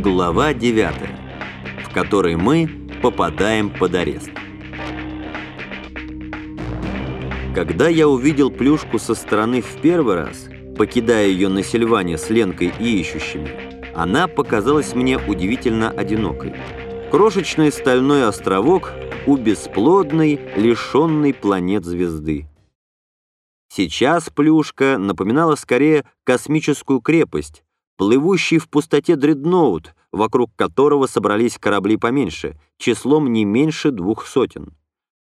Глава 9, в которой мы попадаем под арест. Когда я увидел плюшку со стороны в первый раз, покидая ее на Сильване с Ленкой и ищущими, она показалась мне удивительно одинокой. Крошечный стальной островок у бесплодной, лишенной планет звезды. Сейчас плюшка напоминала скорее космическую крепость, плывущий в пустоте дредноут, вокруг которого собрались корабли поменьше, числом не меньше двух сотен.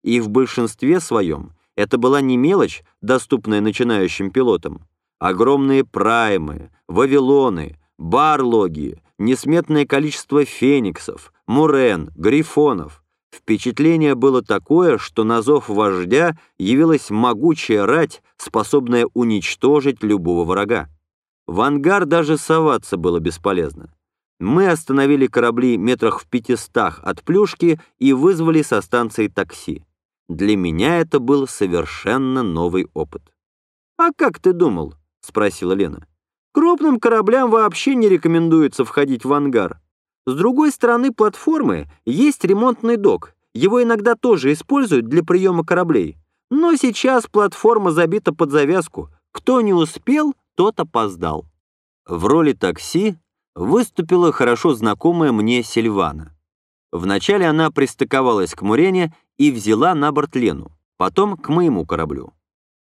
И в большинстве своем это была не мелочь, доступная начинающим пилотам. Огромные праймы, вавилоны, барлоги, несметное количество фениксов, мурен, грифонов. Впечатление было такое, что на зов вождя явилась могучая рать, способная уничтожить любого врага. В ангар даже соваться было бесполезно. Мы остановили корабли метрах в пятистах от плюшки и вызвали со станции такси. Для меня это был совершенно новый опыт. «А как ты думал?» — спросила Лена. «Крупным кораблям вообще не рекомендуется входить в ангар. С другой стороны платформы есть ремонтный док. Его иногда тоже используют для приема кораблей. Но сейчас платформа забита под завязку. Кто не успел, тот опоздал. В роли такси выступила хорошо знакомая мне Сильвана. Вначале она пристыковалась к Мурене и взяла на борт Лену, потом к моему кораблю.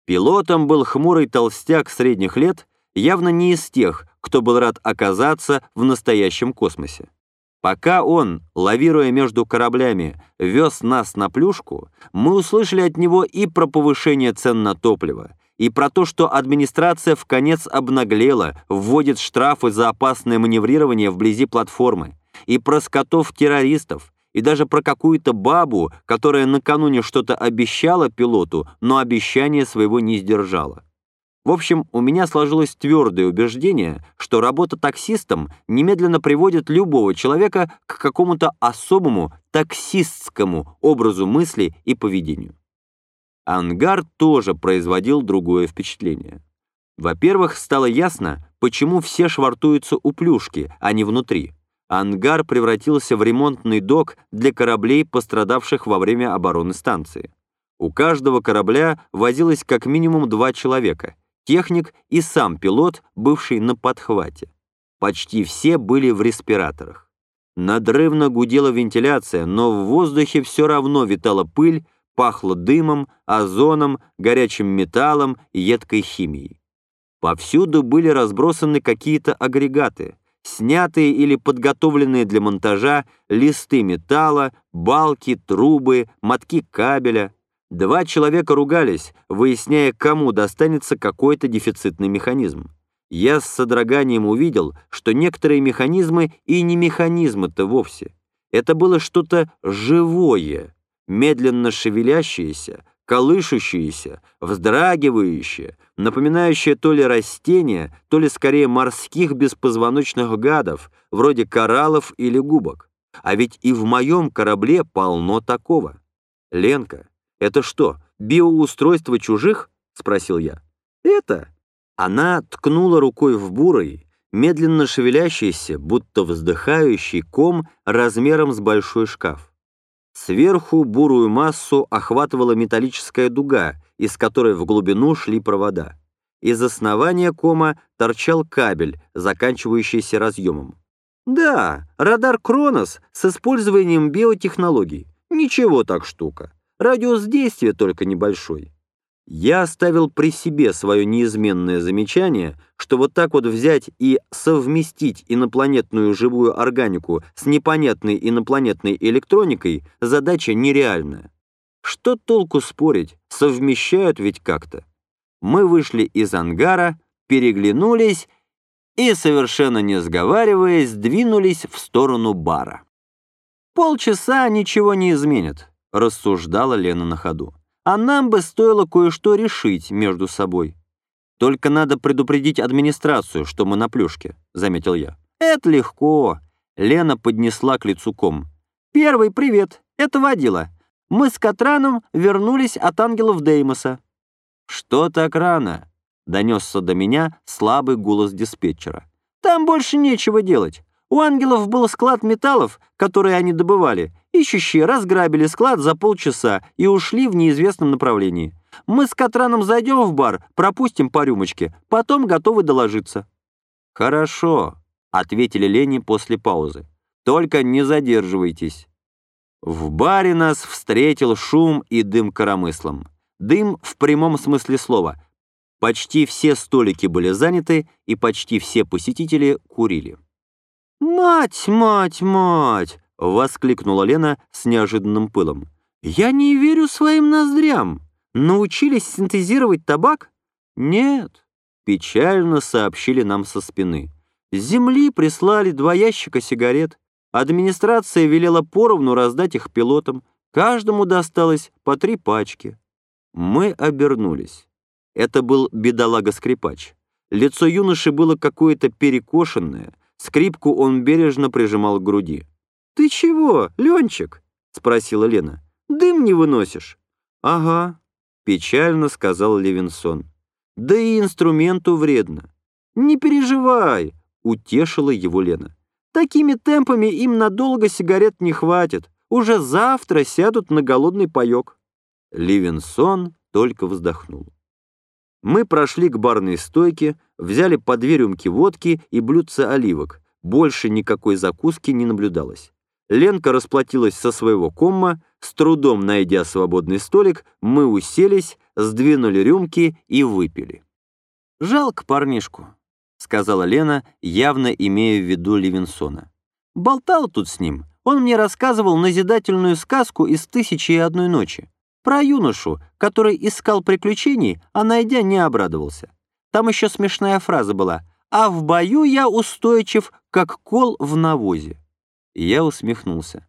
Пилотом был хмурый толстяк средних лет, явно не из тех, кто был рад оказаться в настоящем космосе. Пока он, лавируя между кораблями, вез нас на плюшку, мы услышали от него и про повышение цен на топливо, и про то, что администрация в конец обнаглела, вводит штрафы за опасное маневрирование вблизи платформы, и про скотов-террористов, и даже про какую-то бабу, которая накануне что-то обещала пилоту, но обещание своего не сдержала. В общем, у меня сложилось твердое убеждение, что работа таксистом немедленно приводит любого человека к какому-то особому таксистскому образу мысли и поведению. Ангар тоже производил другое впечатление. Во-первых, стало ясно, почему все швартуются у плюшки, а не внутри. Ангар превратился в ремонтный док для кораблей, пострадавших во время обороны станции. У каждого корабля возилось как минимум два человека — техник и сам пилот, бывший на подхвате. Почти все были в респираторах. Надрывно гудела вентиляция, но в воздухе все равно витала пыль, пахло дымом, озоном, горячим металлом и едкой химией. Повсюду были разбросаны какие-то агрегаты, снятые или подготовленные для монтажа листы металла, балки, трубы, мотки кабеля. Два человека ругались, выясняя, кому достанется какой-то дефицитный механизм. Я с содроганием увидел, что некоторые механизмы и не механизмы-то вовсе. Это было что-то живое, медленно шевелящееся, колышущееся, вздрагивающее, напоминающее то ли растения, то ли скорее морских беспозвоночных гадов, вроде кораллов или губок. А ведь и в моем корабле полно такого. «Ленка, это что, биоустройство чужих?» — спросил я. «Это?» Она ткнула рукой в бурый, медленно шевелящийся, будто вздыхающий ком размером с большой шкаф. Сверху бурую массу охватывала металлическая дуга, из которой в глубину шли провода. Из основания кома торчал кабель, заканчивающийся разъемом. Да, радар Кронос с использованием биотехнологий. Ничего так штука. Радиус действия только небольшой. Я оставил при себе свое неизменное замечание, что вот так вот взять и совместить инопланетную живую органику с непонятной инопланетной электроникой задача нереальная. Что толку спорить, совмещают ведь как-то. Мы вышли из ангара, переглянулись и, совершенно не сговариваясь, двинулись в сторону бара. «Полчаса ничего не изменит», — рассуждала Лена на ходу а нам бы стоило кое-что решить между собой. Только надо предупредить администрацию, что мы на плюшке», — заметил я. «Это легко». Лена поднесла к лицу ком. «Первый привет, это водила. Мы с Катраном вернулись от ангелов Деймоса». «Что так рано?» — донесся до меня слабый голос диспетчера. «Там больше нечего делать. У ангелов был склад металлов, которые они добывали. Ищущие разграбили склад за полчаса и ушли в неизвестном направлении. Мы с Катраном зайдем в бар, пропустим по рюмочке, потом готовы доложиться». «Хорошо», — ответили Лени после паузы. «Только не задерживайтесь». В баре нас встретил шум и дым коромыслом. Дым в прямом смысле слова. Почти все столики были заняты, и почти все посетители курили. «Мать, мать, мать!» — воскликнула Лена с неожиданным пылом. «Я не верю своим ноздрям. Научились синтезировать табак?» «Нет», — печально сообщили нам со спины. «С земли прислали два ящика сигарет. Администрация велела поровну раздать их пилотам. Каждому досталось по три пачки. Мы обернулись. Это был бедолага-скрипач. Лицо юноши было какое-то перекошенное, скрипку он бережно прижимал к груди. «Ты чего, Ленчик?» — спросила Лена. «Дым не выносишь?» «Ага», — печально сказал Левинсон. «Да и инструменту вредно». «Не переживай», — утешила его Лена. Такими темпами им надолго сигарет не хватит. Уже завтра сядут на голодный паёк». Ливенсон только вздохнул. Мы прошли к барной стойке, взяли по две рюмки водки и блюдце оливок. Больше никакой закуски не наблюдалось. Ленка расплатилась со своего комма, с трудом найдя свободный столик, мы уселись, сдвинули рюмки и выпили. Жалко парнишку. — сказала Лена, явно имея в виду Левинсона. «Болтал тут с ним. Он мне рассказывал назидательную сказку из «Тысячи и одной ночи» про юношу, который искал приключений, а найдя не обрадовался. Там еще смешная фраза была «А в бою я устойчив, как кол в навозе». Я усмехнулся.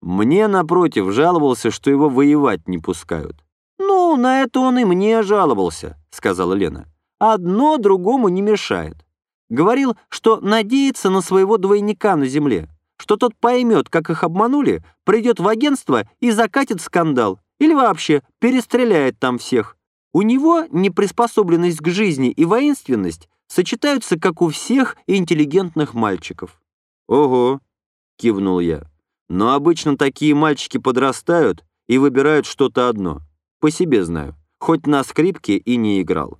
Мне, напротив, жаловался, что его воевать не пускают. «Ну, на это он и мне жаловался», — сказала Лена. «Одно другому не мешает. Говорил, что надеется на своего двойника на земле, что тот поймет, как их обманули, придет в агентство и закатит скандал, или вообще перестреляет там всех. У него неприспособленность к жизни и воинственность сочетаются, как у всех интеллигентных мальчиков. «Ого!» — кивнул я. «Но обычно такие мальчики подрастают и выбирают что-то одно. По себе знаю, хоть на скрипке и не играл».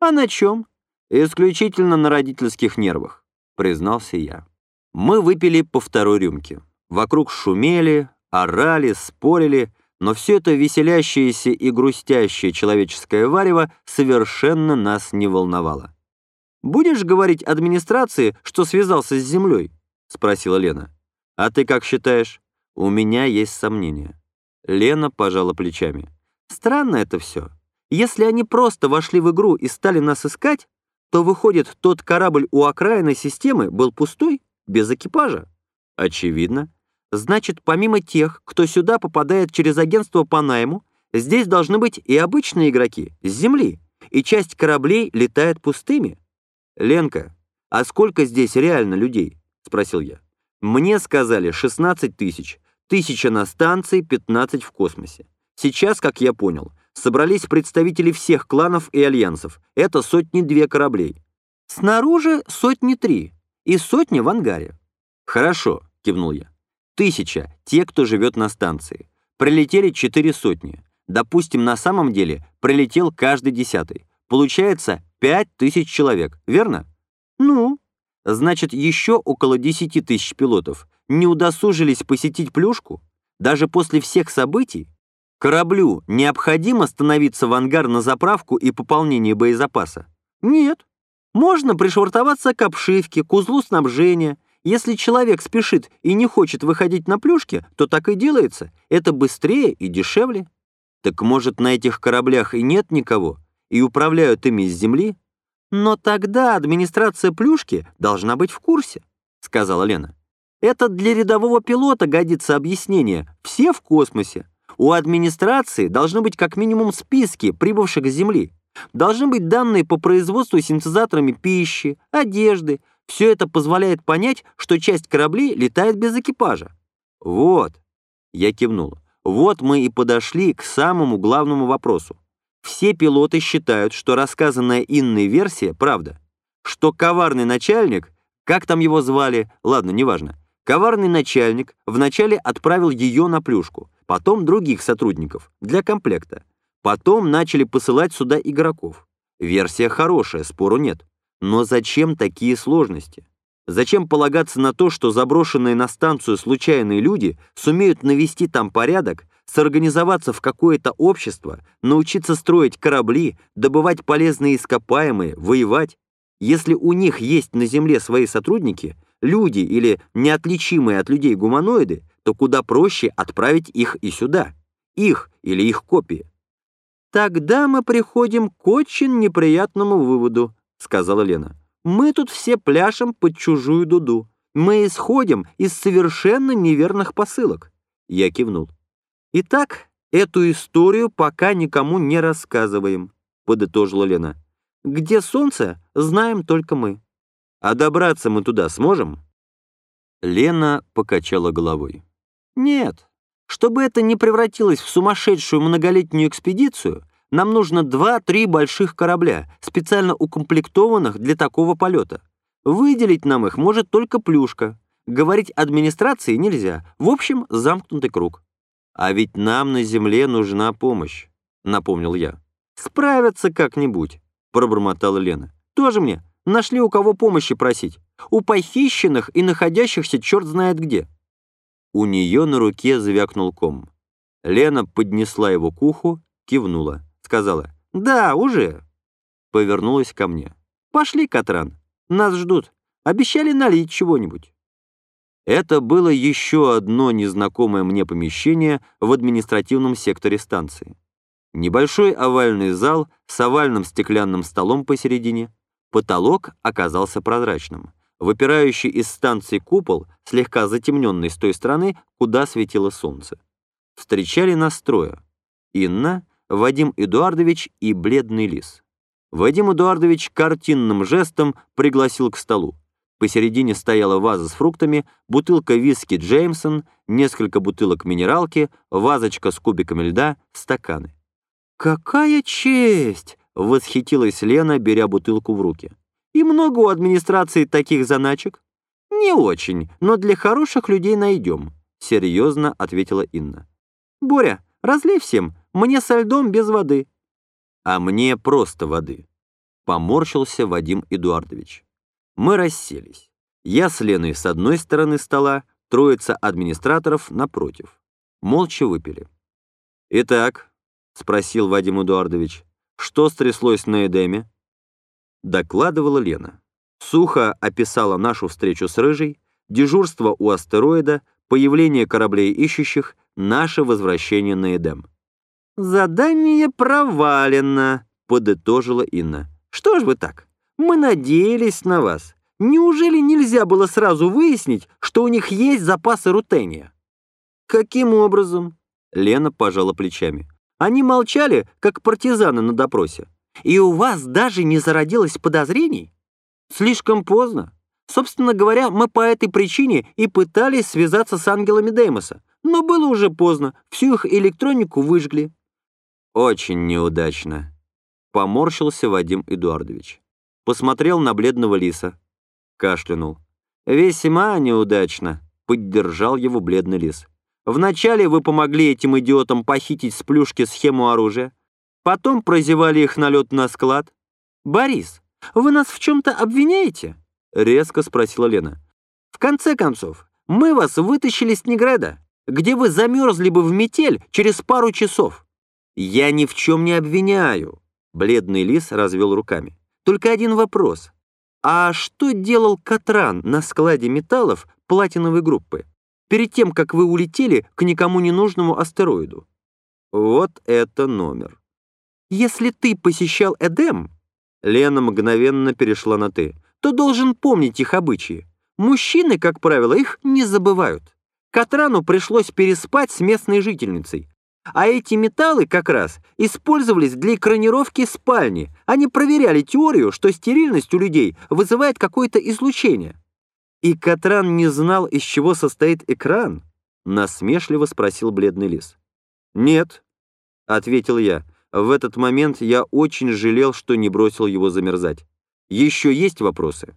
«А на чем?» «Исключительно на родительских нервах», — признался я. Мы выпили по второй рюмке. Вокруг шумели, орали, спорили, но все это веселящееся и грустящее человеческое варево совершенно нас не волновало. «Будешь говорить администрации, что связался с землей?» — спросила Лена. «А ты как считаешь?» «У меня есть сомнения». Лена пожала плечами. «Странно это все. Если они просто вошли в игру и стали нас искать, то, выходит, тот корабль у окраины системы был пустой, без экипажа? Очевидно. Значит, помимо тех, кто сюда попадает через агентство по найму, здесь должны быть и обычные игроки с Земли, и часть кораблей летает пустыми. «Ленка, а сколько здесь реально людей?» — спросил я. «Мне сказали 16 тысяч, тысяча на станции, 15 в космосе. Сейчас, как я понял, собрались представители всех кланов и альянсов. Это сотни-две кораблей. Снаружи сотни-три и сотня в ангаре. Хорошо, кивнул я. Тысяча — те, кто живет на станции. Прилетели четыре сотни. Допустим, на самом деле прилетел каждый десятый. Получается пять тысяч человек, верно? Ну, значит, еще около десяти тысяч пилотов не удосужились посетить плюшку? Даже после всех событий? Кораблю необходимо становиться в ангар на заправку и пополнение боезапаса? Нет. Можно пришвартоваться к обшивке, к узлу снабжения. Если человек спешит и не хочет выходить на плюшки, то так и делается. Это быстрее и дешевле. Так может, на этих кораблях и нет никого, и управляют ими с земли? Но тогда администрация плюшки должна быть в курсе, сказала Лена. Это для рядового пилота годится объяснение. Все в космосе. У администрации должны быть как минимум списки прибывших с Земли. Должны быть данные по производству синтезаторами пищи, одежды. Все это позволяет понять, что часть кораблей летает без экипажа. Вот, я кивнул, вот мы и подошли к самому главному вопросу. Все пилоты считают, что рассказанная Инной версия — правда, что коварный начальник, как там его звали, ладно, неважно. Коварный начальник вначале отправил ее на плюшку, потом других сотрудников, для комплекта. Потом начали посылать сюда игроков. Версия хорошая, спору нет. Но зачем такие сложности? Зачем полагаться на то, что заброшенные на станцию случайные люди сумеют навести там порядок, сорганизоваться в какое-то общество, научиться строить корабли, добывать полезные ископаемые, воевать? Если у них есть на Земле свои сотрудники, люди или неотличимые от людей гуманоиды, то куда проще отправить их и сюда. Их или их копии. «Тогда мы приходим к очень неприятному выводу», — сказала Лена. «Мы тут все пляшем под чужую дуду. Мы исходим из совершенно неверных посылок». Я кивнул. «Итак, эту историю пока никому не рассказываем», — подытожила Лена. Где солнце, знаем только мы. А добраться мы туда сможем?» Лена покачала головой. «Нет. Чтобы это не превратилось в сумасшедшую многолетнюю экспедицию, нам нужно два-три больших корабля, специально укомплектованных для такого полета. Выделить нам их может только плюшка. Говорить администрации нельзя. В общем, замкнутый круг. А ведь нам на Земле нужна помощь, напомнил я. Справятся как-нибудь. — пробормотала Лена. «Тоже мне. Нашли у кого помощи просить. У похищенных и находящихся черт знает где». У нее на руке звякнул ком. Лена поднесла его к уху, кивнула. Сказала «Да, уже». Повернулась ко мне. «Пошли, Катран. Нас ждут. Обещали налить чего-нибудь». Это было еще одно незнакомое мне помещение в административном секторе станции. Небольшой овальный зал с овальным стеклянным столом посередине. Потолок оказался прозрачным. Выпирающий из станции купол, слегка затемненный с той стороны, куда светило солнце. Встречали нас трое. Инна, Вадим Эдуардович и бледный лис. Вадим Эдуардович картинным жестом пригласил к столу. Посередине стояла ваза с фруктами, бутылка виски Джеймсон, несколько бутылок минералки, вазочка с кубиками льда, стаканы. «Какая честь!» — восхитилась Лена, беря бутылку в руки. «И много у администрации таких заначек?» «Не очень, но для хороших людей найдем», — серьезно ответила Инна. «Боря, разлей всем, мне со льдом без воды». «А мне просто воды», — поморщился Вадим Эдуардович. Мы расселись. Я с Леной с одной стороны стола, троица администраторов напротив. Молча выпили. «Итак, — спросил Вадим Эдуардович. «Что стряслось на Эдеме?» Докладывала Лена. Сухо описала нашу встречу с Рыжей, дежурство у астероида, появление кораблей ищущих, наше возвращение на Эдем. «Задание провалено», — подытожила Инна. «Что ж вы так? Мы надеялись на вас. Неужели нельзя было сразу выяснить, что у них есть запасы рутения?» «Каким образом?» — Лена пожала плечами. Они молчали, как партизаны на допросе. И у вас даже не зародилось подозрений? Слишком поздно. Собственно говоря, мы по этой причине и пытались связаться с ангелами Деймоса. Но было уже поздно, всю их электронику выжгли. Очень неудачно. Поморщился Вадим Эдуардович. Посмотрел на бледного лиса. Кашлянул. Весьма неудачно, поддержал его бледный лис. Вначале вы помогли этим идиотам похитить с плюшки схему оружия, потом прозевали их налет на склад. «Борис, вы нас в чем-то обвиняете?» — резко спросила Лена. «В конце концов, мы вас вытащили с Негреда, где вы замерзли бы в метель через пару часов». «Я ни в чем не обвиняю», — бледный лис развел руками. «Только один вопрос. А что делал Катран на складе металлов платиновой группы? перед тем, как вы улетели к никому не нужному астероиду. Вот это номер. Если ты посещал Эдем, Лена мгновенно перешла на «ты», то должен помнить их обычаи. Мужчины, как правило, их не забывают. Катрану пришлось переспать с местной жительницей. А эти металлы как раз использовались для экранировки спальни. Они проверяли теорию, что стерильность у людей вызывает какое-то излучение. «И Катран не знал, из чего состоит экран?» — насмешливо спросил бледный лис. «Нет», — ответил я. В этот момент я очень жалел, что не бросил его замерзать. «Еще есть вопросы?»